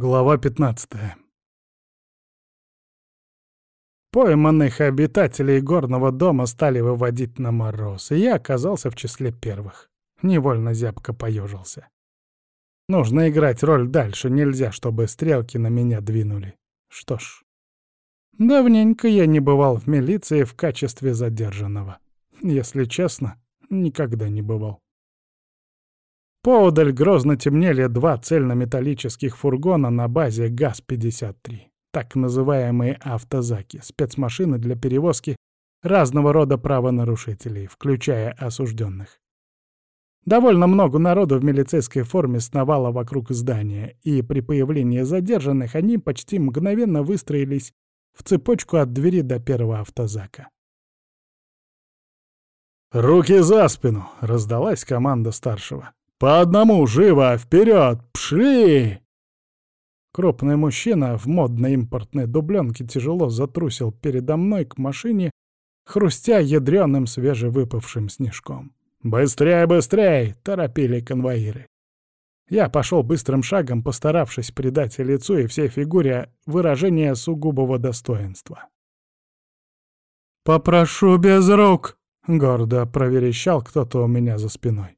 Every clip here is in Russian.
Глава 15 Пойманных обитателей горного дома стали выводить на мороз, и я оказался в числе первых. Невольно зябко поежился. Нужно играть роль дальше, нельзя, чтобы стрелки на меня двинули. Что ж, давненько я не бывал в милиции в качестве задержанного. Если честно, никогда не бывал. Поодаль грозно темнели два цельнометаллических фургона на базе ГАЗ-53, так называемые автозаки, спецмашины для перевозки разного рода правонарушителей, включая осужденных. Довольно много народу в милицейской форме сновало вокруг здания, и при появлении задержанных они почти мгновенно выстроились в цепочку от двери до первого автозака. «Руки за спину!» — раздалась команда старшего. «По одному, живо, вперед, пшли!» Крупный мужчина в модной импортной дубленке тяжело затрусил передо мной к машине, хрустя ядреным свежевыпавшим снежком. «Быстрей, быстрей!» — торопили конвоиры. Я пошел быстрым шагом, постаравшись придать лицу и всей фигуре выражение сугубого достоинства. «Попрошу без рук!» — гордо проверещал кто-то у меня за спиной.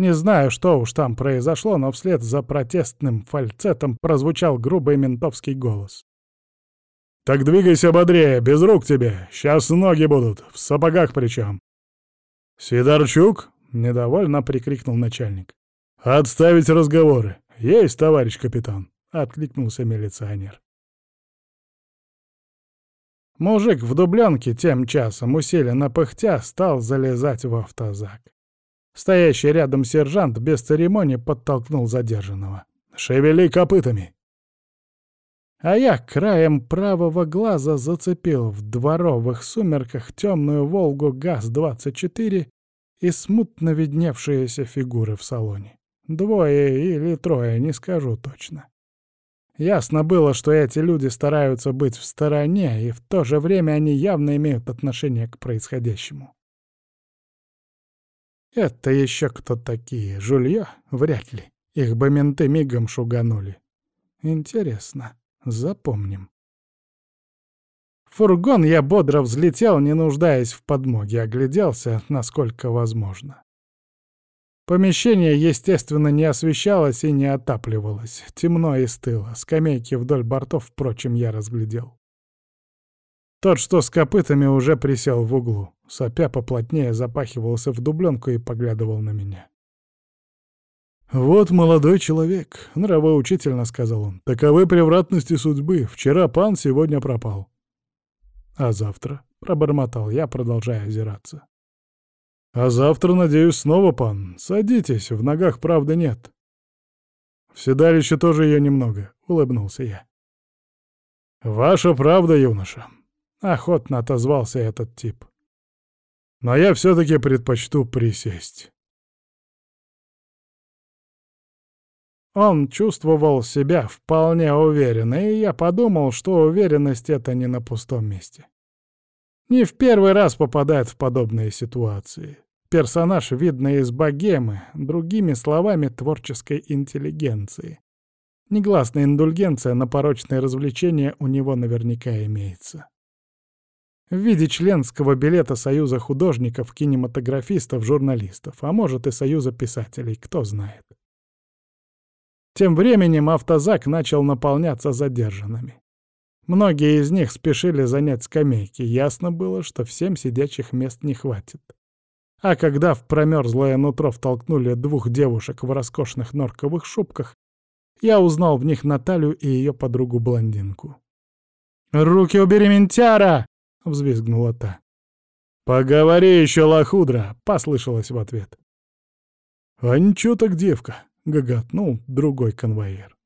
Не знаю, что уж там произошло, но вслед за протестным фальцетом прозвучал грубый ментовский голос. «Так двигайся бодрее, без рук тебе, сейчас ноги будут, в сапогах причем». «Сидорчук?» — недовольно прикрикнул начальник. «Отставить разговоры. Есть, товарищ капитан», — откликнулся милиционер. Мужик в дубленке тем часом, усиленно пыхтя, стал залезать в автозак. Стоящий рядом сержант без церемонии подтолкнул задержанного. «Шевели копытами!» А я краем правого глаза зацепил в дворовых сумерках темную «Волгу ГАЗ-24» и смутно видневшиеся фигуры в салоне. Двое или трое, не скажу точно. Ясно было, что эти люди стараются быть в стороне, и в то же время они явно имеют отношение к происходящему. Это еще кто такие? Жулье? Вряд ли. Их бы менты мигом шуганули. Интересно. Запомним. фургон я бодро взлетел, не нуждаясь в подмоге, огляделся, насколько возможно. Помещение, естественно, не освещалось и не отапливалось. Темно и стыло. Скамейки вдоль бортов, впрочем, я разглядел. Тот, что с копытами, уже присел в углу. Сопя поплотнее запахивался в дубленку и поглядывал на меня. «Вот молодой человек», — нравоучительно сказал он. «Таковы превратности судьбы. Вчера пан, сегодня пропал». «А завтра?» — пробормотал я, продолжая озираться. «А завтра, надеюсь, снова пан. Садитесь, в ногах правды нет». «В седалище тоже ее немного», — улыбнулся я. «Ваша правда, юноша», Охотно отозвался этот тип. Но я все-таки предпочту присесть. Он чувствовал себя вполне уверенно, и я подумал, что уверенность — это не на пустом месте. Не в первый раз попадает в подобные ситуации. Персонаж, видно из богемы, другими словами, творческой интеллигенции. Негласная индульгенция на порочные развлечения у него наверняка имеется в виде членского билета Союза художников, кинематографистов, журналистов, а может и Союза писателей, кто знает. Тем временем автозак начал наполняться задержанными. Многие из них спешили занять скамейки, ясно было, что всем сидячих мест не хватит. А когда в промерзлое нутро втолкнули двух девушек в роскошных норковых шубках, я узнал в них Наталью и ее подругу-блондинку. «Руки убери, ментяра!» — взвизгнула та. «Поговори еще, лохудра!» — послышалось в ответ. «А ничего так девка!» — гоготнул другой конвоир.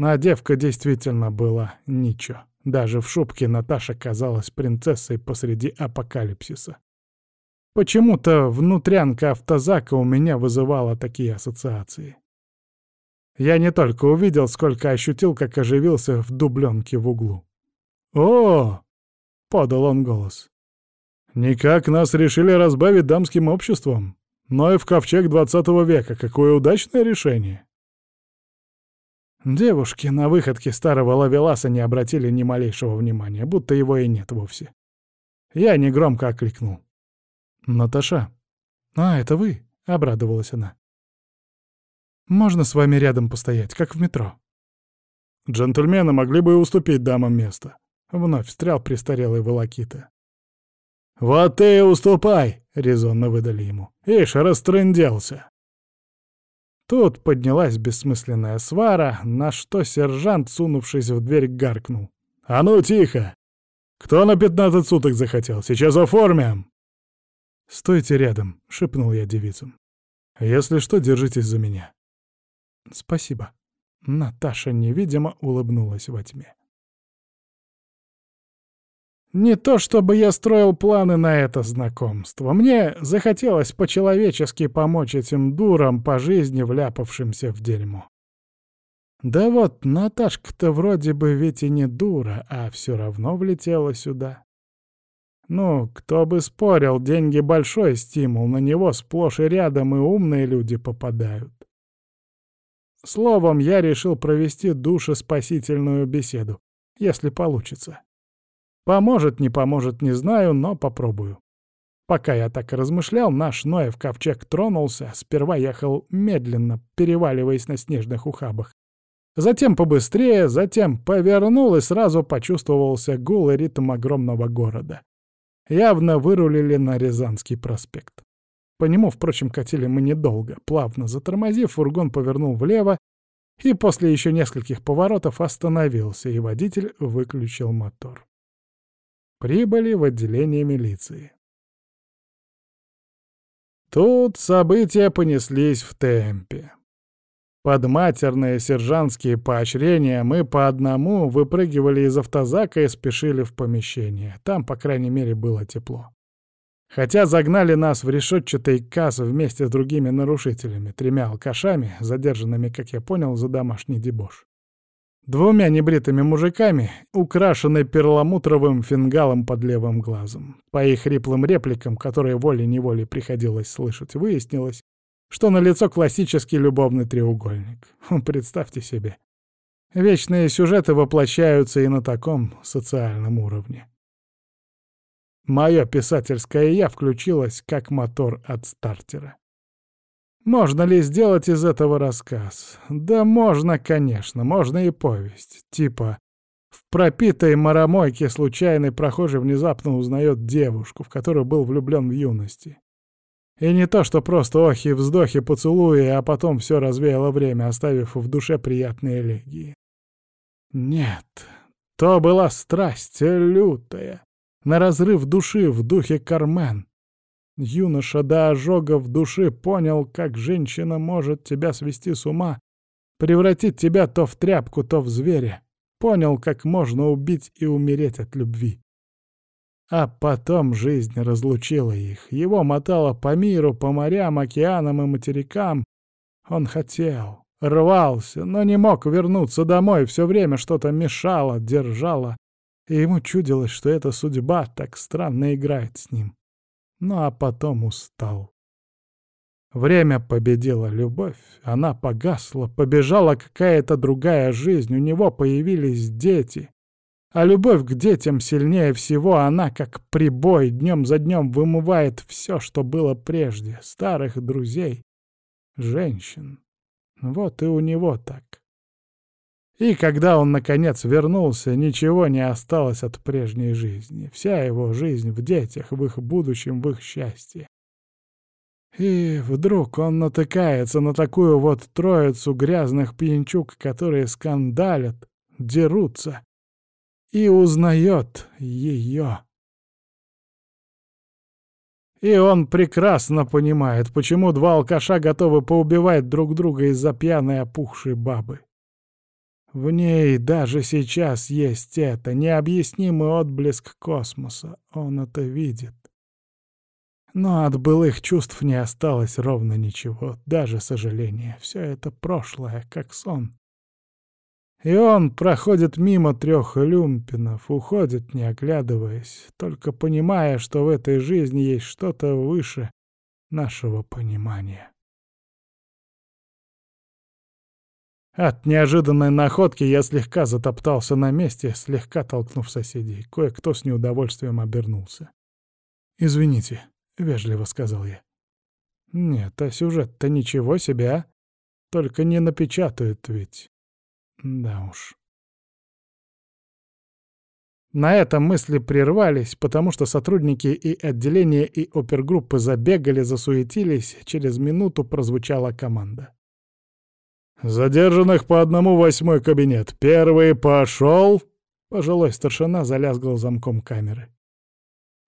А девка действительно была ничего. Даже в шубке Наташа казалась принцессой посреди апокалипсиса. Почему-то внутрянка автозака у меня вызывала такие ассоциации. Я не только увидел, сколько ощутил, как оживился в дубленке в углу. «О, — подал он голос. «Никак нас решили разбавить дамским обществом. Но и в ковчег двадцатого века. Какое удачное решение!» Девушки на выходке старого лавеласа не обратили ни малейшего внимания, будто его и нет вовсе. Я негромко окликнул. «Наташа!» «А, это вы?» — обрадовалась она. «Можно с вами рядом постоять, как в метро?» «Джентльмены могли бы уступить дамам место», — вновь встрял престарелый волокита. «Вот ты и уступай!» — резонно выдали ему. «Ишь, растрынделся!» Тут поднялась бессмысленная свара, на что сержант, сунувшись в дверь, гаркнул. «А ну, тихо! Кто на пятнадцать суток захотел? Сейчас оформим!» «Стойте рядом», — шепнул я девицам. «Если что, держитесь за меня». «Спасибо». Наташа невидимо улыбнулась во тьме. Не то чтобы я строил планы на это знакомство. Мне захотелось по-человечески помочь этим дурам по жизни, вляпавшимся в дерьмо. Да вот, Наташка-то вроде бы ведь и не дура, а все равно влетела сюда. Ну, кто бы спорил, деньги — большой стимул, на него сплошь и рядом и умные люди попадают. Словом, я решил провести душеспасительную беседу, если получится. Поможет, не поможет, не знаю, но попробую. Пока я так размышлял, наш Ноев ковчег тронулся, сперва ехал медленно, переваливаясь на снежных ухабах. Затем побыстрее, затем повернул и сразу почувствовался гул и ритм огромного города. Явно вырулили на Рязанский проспект. По нему, впрочем, катили мы недолго. Плавно затормозив, фургон повернул влево и после еще нескольких поворотов остановился, и водитель выключил мотор. Прибыли в отделение милиции. Тут события понеслись в темпе. Под матерные сержантские поощрения мы по одному выпрыгивали из автозака и спешили в помещение. Там, по крайней мере, было тепло. Хотя загнали нас в решетчатый касс вместе с другими нарушителями, тремя алкашами, задержанными, как я понял, за домашний дебош. Двумя небритыми мужиками, украшенной перламутровым фингалом под левым глазом. По их хриплым репликам, которые волей-неволей приходилось слышать, выяснилось, что на лицо классический любовный треугольник. Представьте себе. Вечные сюжеты воплощаются и на таком социальном уровне. Мое писательское «я» включилось как мотор от стартера. Можно ли сделать из этого рассказ? Да можно, конечно, можно и повесть. Типа, в пропитой маромойке случайный прохожий внезапно узнает девушку, в которую был влюблен в юности. И не то, что просто охи, вздохи, поцелуи, а потом все развеяло время, оставив в душе приятные элегии. Нет, то была страсть лютая, на разрыв души в духе Кармен. Юноша до ожога в душе понял, как женщина может тебя свести с ума, превратить тебя то в тряпку, то в зверя. Понял, как можно убить и умереть от любви. А потом жизнь разлучила их. Его мотало по миру, по морям, океанам и материкам. Он хотел, рвался, но не мог вернуться домой. Все время что-то мешало, держало. И ему чудилось, что эта судьба так странно играет с ним. Ну а потом устал. Время победила любовь, она погасла, побежала какая-то другая жизнь, у него появились дети. А любовь к детям сильнее всего, она, как прибой, днем за днем вымывает все, что было прежде, старых друзей, женщин. Вот и у него так. И когда он, наконец, вернулся, ничего не осталось от прежней жизни. Вся его жизнь в детях, в их будущем, в их счастье. И вдруг он натыкается на такую вот троицу грязных пьянчук, которые скандалят, дерутся, и узнает ее. И он прекрасно понимает, почему два алкаша готовы поубивать друг друга из-за пьяной опухшей бабы. В ней даже сейчас есть это, необъяснимый отблеск космоса. Он это видит. Но от былых чувств не осталось ровно ничего, даже сожаления. Все это прошлое, как сон. И он проходит мимо трех люмпинов, уходит, не оглядываясь, только понимая, что в этой жизни есть что-то выше нашего понимания. От неожиданной находки я слегка затоптался на месте, слегка толкнув соседей. Кое-кто с неудовольствием обернулся. «Извините», — вежливо сказал я. «Нет, а сюжет-то ничего себе, а? Только не напечатают ведь. Да уж». На этом мысли прервались, потому что сотрудники и отделения, и опергруппы забегали, засуетились, через минуту прозвучала команда. «Задержанных по одному восьмой кабинет. Первый пошел!» Пожилой старшина залязгал замком камеры.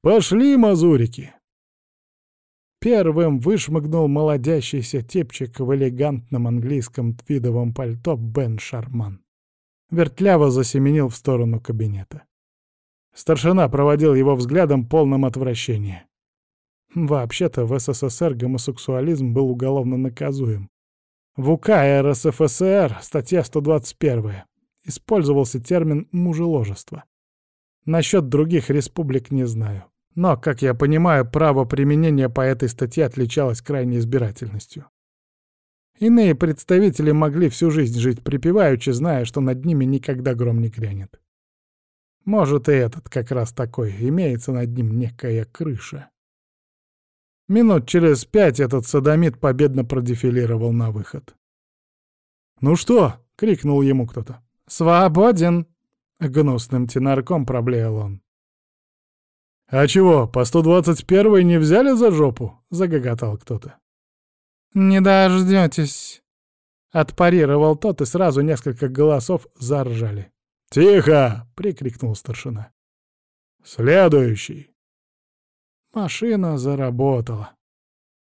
«Пошли, мазурики!» Первым вышмыгнул молодящийся типчик в элегантном английском твидовом пальто Бен Шарман. Вертляво засеменил в сторону кабинета. Старшина проводил его взглядом полным отвращения. Вообще-то в СССР гомосексуализм был уголовно наказуем. В УК РСФСР, статья 121, использовался термин «мужеложество». Насчет других республик не знаю. Но, как я понимаю, право применения по этой статье отличалось крайней избирательностью. Иные представители могли всю жизнь жить припеваючи, зная, что над ними никогда гром не грянет. Может, и этот как раз такой, имеется над ним некая крыша. Минут через пять этот садомит победно продефилировал на выход. «Ну что?» — крикнул ему кто-то. «Свободен!» — гнусным тенарком проблеял он. «А чего, по 121-й не взяли за жопу?» — загоготал кто-то. «Не дождётесь!» — отпарировал тот, и сразу несколько голосов заржали. «Тихо!» — прикрикнул старшина. «Следующий!» Машина заработала.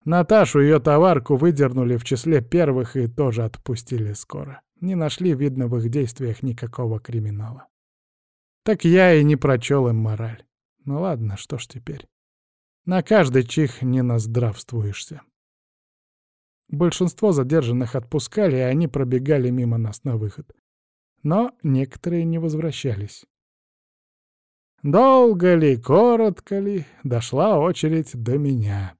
Наташу и ее товарку выдернули в числе первых и тоже отпустили скоро. Не нашли, видно, в их действиях никакого криминала. Так я и не прочел им мораль. Ну ладно, что ж теперь. На каждый чих не наздравствуешься. Большинство задержанных отпускали, и они пробегали мимо нас на выход. Но некоторые не возвращались. Долго ли, коротко ли, дошла очередь до меня.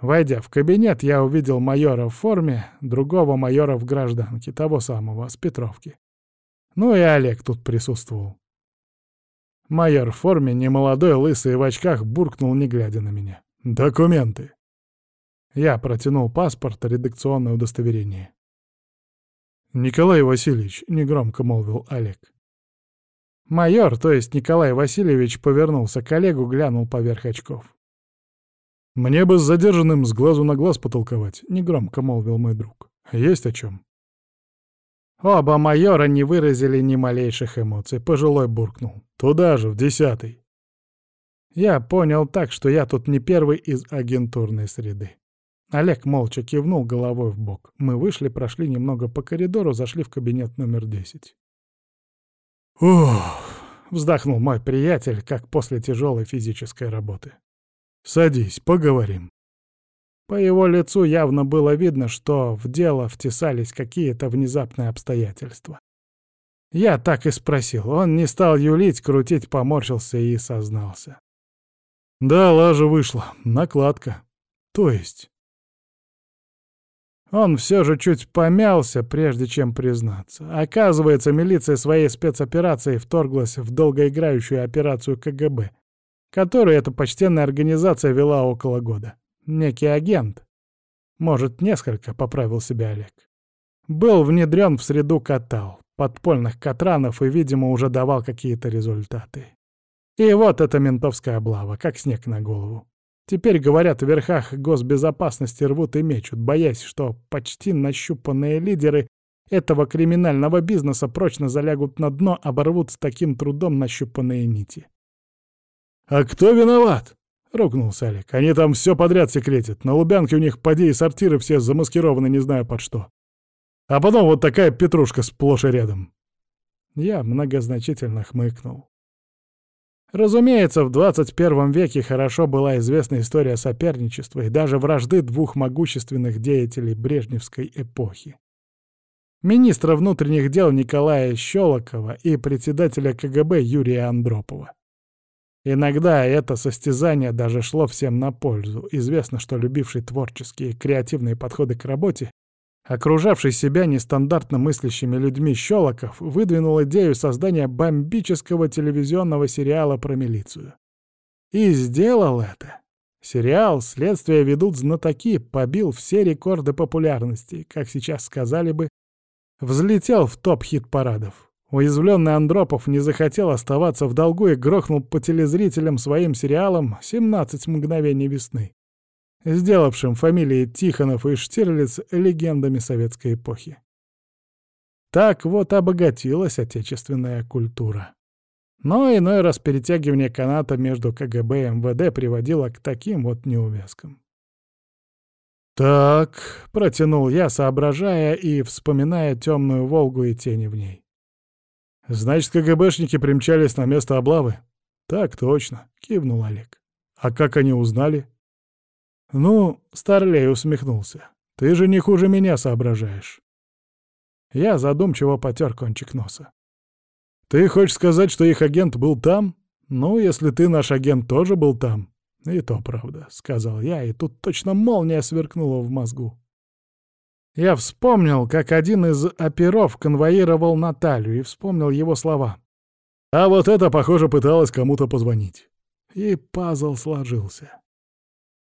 Войдя в кабинет, я увидел майора в форме, другого майора в гражданке, того самого, с Петровки. Ну и Олег тут присутствовал. Майор в форме, немолодой, лысый, в очках, буркнул, не глядя на меня. «Документы!» Я протянул паспорт, редакционное удостоверение. «Николай Васильевич», — негромко молвил Олег. Майор, то есть Николай Васильевич, повернулся к коллегу, глянул поверх очков. «Мне бы с задержанным с глазу на глаз потолковать», — негромко молвил мой друг. «Есть о чем». Оба майора не выразили ни малейших эмоций. Пожилой буркнул. «Туда же, в десятый». Я понял так, что я тут не первый из агентурной среды. Олег молча кивнул головой в бок. Мы вышли, прошли немного по коридору, зашли в кабинет номер десять. «Ух!» — вздохнул мой приятель, как после тяжелой физической работы. «Садись, поговорим». По его лицу явно было видно, что в дело втесались какие-то внезапные обстоятельства. Я так и спросил. Он не стал юлить, крутить, поморщился и сознался. «Да, лажа вышла. Накладка. То есть...» Он все же чуть помялся, прежде чем признаться. Оказывается, милиция своей спецоперацией вторглась в долгоиграющую операцию КГБ, которую эта почтенная организация вела около года. Некий агент. Может, несколько, поправил себя Олег. Был внедрен в среду катал, подпольных катранов и, видимо, уже давал какие-то результаты. И вот эта ментовская облава, как снег на голову. Теперь, говорят, в верхах госбезопасности рвут и мечут, боясь, что почти нащупанные лидеры этого криминального бизнеса прочно залягут на дно, оборвут с таким трудом нащупанные нити. «А кто виноват?» — ругнулся Олег. «Они там все подряд секретят. На Лубянке у них поди и сортиры все замаскированы не знаю под что. А потом вот такая петрушка сплошь и рядом». Я многозначительно хмыкнул. Разумеется, в 21 веке хорошо была известна история соперничества и даже вражды двух могущественных деятелей брежневской эпохи. Министра внутренних дел Николая Щелокова и председателя КГБ Юрия Андропова. Иногда это состязание даже шло всем на пользу. Известно, что любивший творческие и креативные подходы к работе Окружавший себя нестандартно мыслящими людьми Щелоков выдвинул идею создания бомбического телевизионного сериала про милицию. И сделал это. Сериал «Следствие ведут знатоки» побил все рекорды популярности, как сейчас сказали бы, взлетел в топ хит-парадов. Уязвленный Андропов не захотел оставаться в долгу и грохнул по телезрителям своим сериалом «17 мгновений весны», сделавшим фамилии Тихонов и Штирлиц легендами советской эпохи. Так вот обогатилась отечественная культура. Но иной раз перетягивание каната между КГБ и МВД приводило к таким вот неувязкам. «Так», — протянул я, соображая и вспоминая темную «Волгу» и тени в ней. «Значит, КГБшники примчались на место облавы?» «Так точно», — кивнул Олег. «А как они узнали?» «Ну», — Старлей усмехнулся, — «ты же не хуже меня соображаешь». Я задумчиво потер кончик носа. «Ты хочешь сказать, что их агент был там? Ну, если ты наш агент тоже был там». «И то правда», — сказал я, и тут точно молния сверкнула в мозгу. Я вспомнил, как один из оперов конвоировал Наталью, и вспомнил его слова. А вот это, похоже, пыталась кому-то позвонить. И пазл сложился.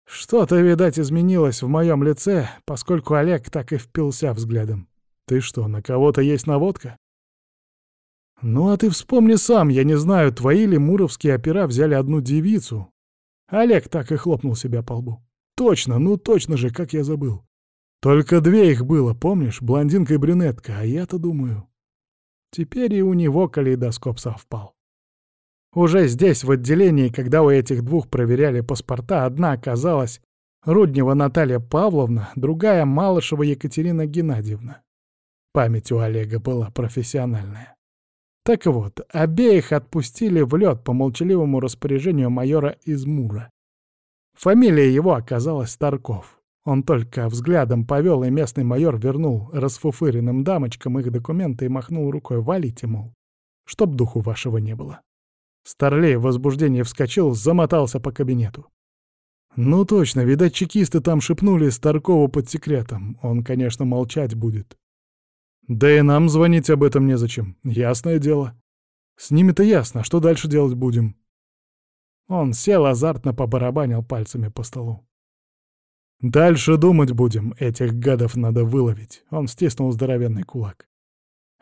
Что-то, видать, изменилось в моем лице, поскольку Олег так и впился взглядом. «Ты что, на кого-то есть наводка?» «Ну а ты вспомни сам, я не знаю, твои ли муровские опера взяли одну девицу?» Олег так и хлопнул себя по лбу. «Точно, ну точно же, как я забыл. Только две их было, помнишь, блондинка и брюнетка, а я-то думаю...» Теперь и у него калейдоскоп совпал. Уже здесь, в отделении, когда у этих двух проверяли паспорта, одна оказалась Руднева Наталья Павловна, другая — Малышева Екатерина Геннадьевна. Память у Олега была профессиональная. Так вот, обеих отпустили в лед по молчаливому распоряжению майора Измура. Фамилия его оказалась Старков. Он только взглядом повел, и местный майор вернул расфуфыренным дамочкам их документы и махнул рукой «валите, мол, чтоб духу вашего не было». Старлей в возбуждении вскочил, замотался по кабинету. «Ну точно, видать, чекисты там шепнули Старкову под секретом. Он, конечно, молчать будет. Да и нам звонить об этом незачем, ясное дело. С ними-то ясно, что дальше делать будем. Он сел азартно побарабанил пальцами по столу. «Дальше думать будем, этих гадов надо выловить», — он стиснул здоровенный кулак.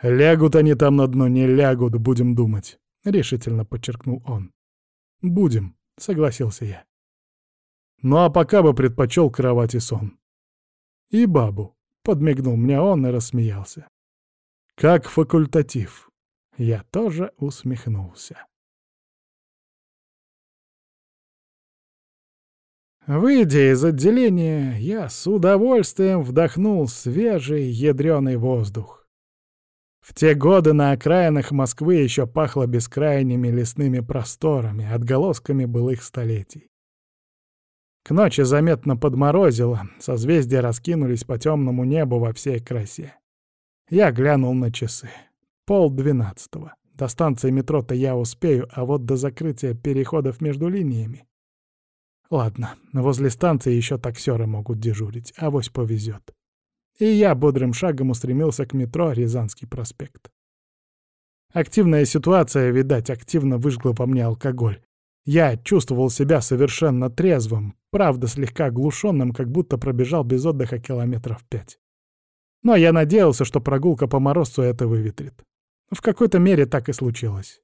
«Лягут они там на дно, не лягут, будем думать», — решительно подчеркнул он. «Будем», — согласился я. «Ну а пока бы предпочел кровать и сон». «И бабу», — подмигнул мне он и рассмеялся. «Как факультатив». Я тоже усмехнулся. Выйдя из отделения, я с удовольствием вдохнул свежий ядреный воздух. В те годы на окраинах Москвы еще пахло бескрайними лесными просторами, отголосками былых столетий. К ночи заметно подморозило, созвездия раскинулись по темному небу во всей красе. Я глянул на часы. Пол двенадцатого. До станции метро-то я успею, а вот до закрытия переходов между линиями. Ладно, возле станции еще таксеры могут дежурить, авось повезет. И я бодрым шагом устремился к метро Рязанский проспект. Активная ситуация, видать, активно выжгла по мне алкоголь. Я чувствовал себя совершенно трезвым, правда, слегка оглушенным, как будто пробежал без отдыха километров пять. Но я надеялся, что прогулка по морозцу это выветрит. В какой-то мере так и случилось.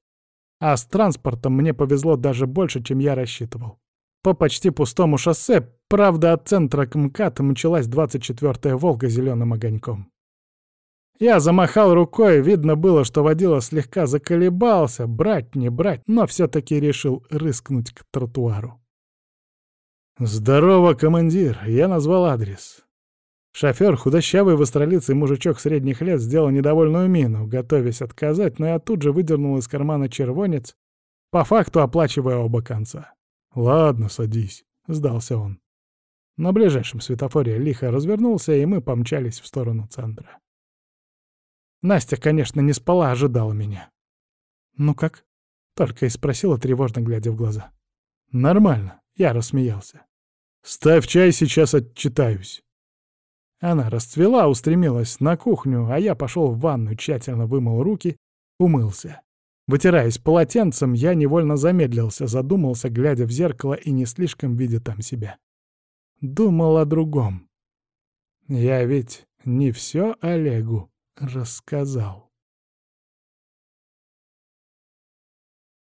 А с транспортом мне повезло даже больше, чем я рассчитывал. По почти пустому шоссе, правда, от центра к МКАД мчалась 24-я «Волга» зеленым огоньком. Я замахал рукой, видно было, что водила слегка заколебался, брать, не брать, но все-таки решил рыскнуть к тротуару. «Здорово, командир!» — я назвал адрес. Шофер, худощавый в австралийце мужичок средних лет, сделал недовольную мину, готовясь отказать, но я тут же выдернул из кармана червонец, по факту оплачивая оба конца. «Ладно, садись», — сдался он. На ближайшем светофоре лихо развернулся, и мы помчались в сторону центра. Настя, конечно, не спала, ожидала меня. «Ну как?» — только и спросила, тревожно глядя в глаза. «Нормально», — я рассмеялся. «Ставь чай, сейчас отчитаюсь». Она расцвела, устремилась на кухню, а я пошел в ванну, тщательно вымыл руки, умылся. Вытираясь полотенцем, я невольно замедлился, задумался, глядя в зеркало и не слишком видя там себя. Думал о другом. Я ведь не все Олегу рассказал.